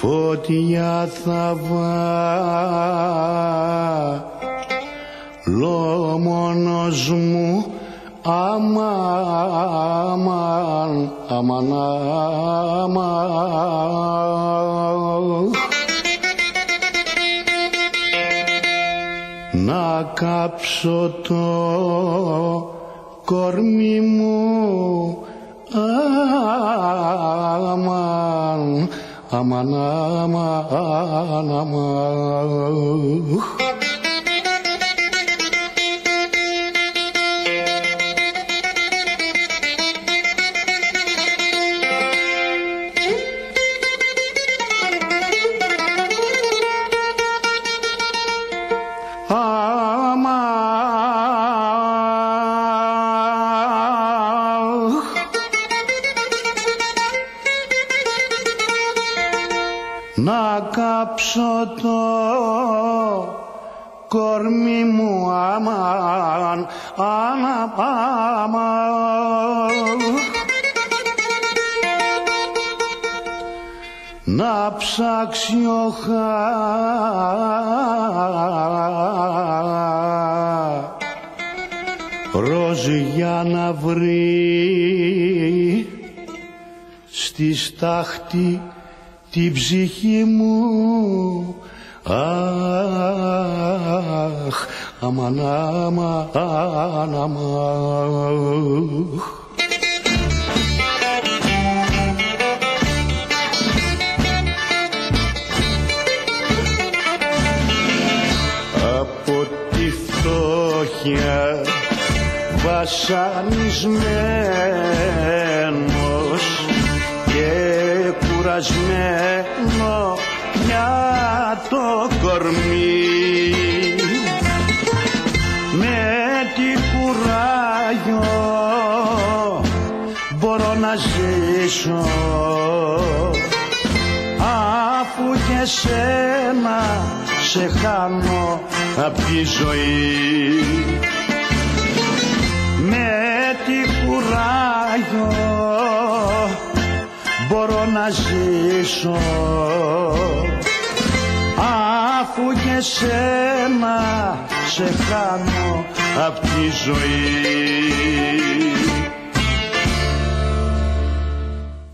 φωτιά θα βάλω μόνος μου αμάν αμάν αμάν. Να κάψω το κορμί μου αμάν, αμάν, αμάν, αμάν. Να κάψω το κορμί μου αμάν, αμάν, αμάν. Να ψάξει ο χα ροζ για να βρει στη στάχτη την ψυχή μου Αχ, αμαν, αμαν, αμαν. από τη φτώχεια βασανισμένος κουρασμένο για το κορμί. Με τι κουράγιο μπορώ να ζήσω αφού και σένα σε χάνω απ' τη ζωή. Με τι κουράγιο μπορώ να ζήσω. Αφού και σένα σε χάνω απ' τη ζωή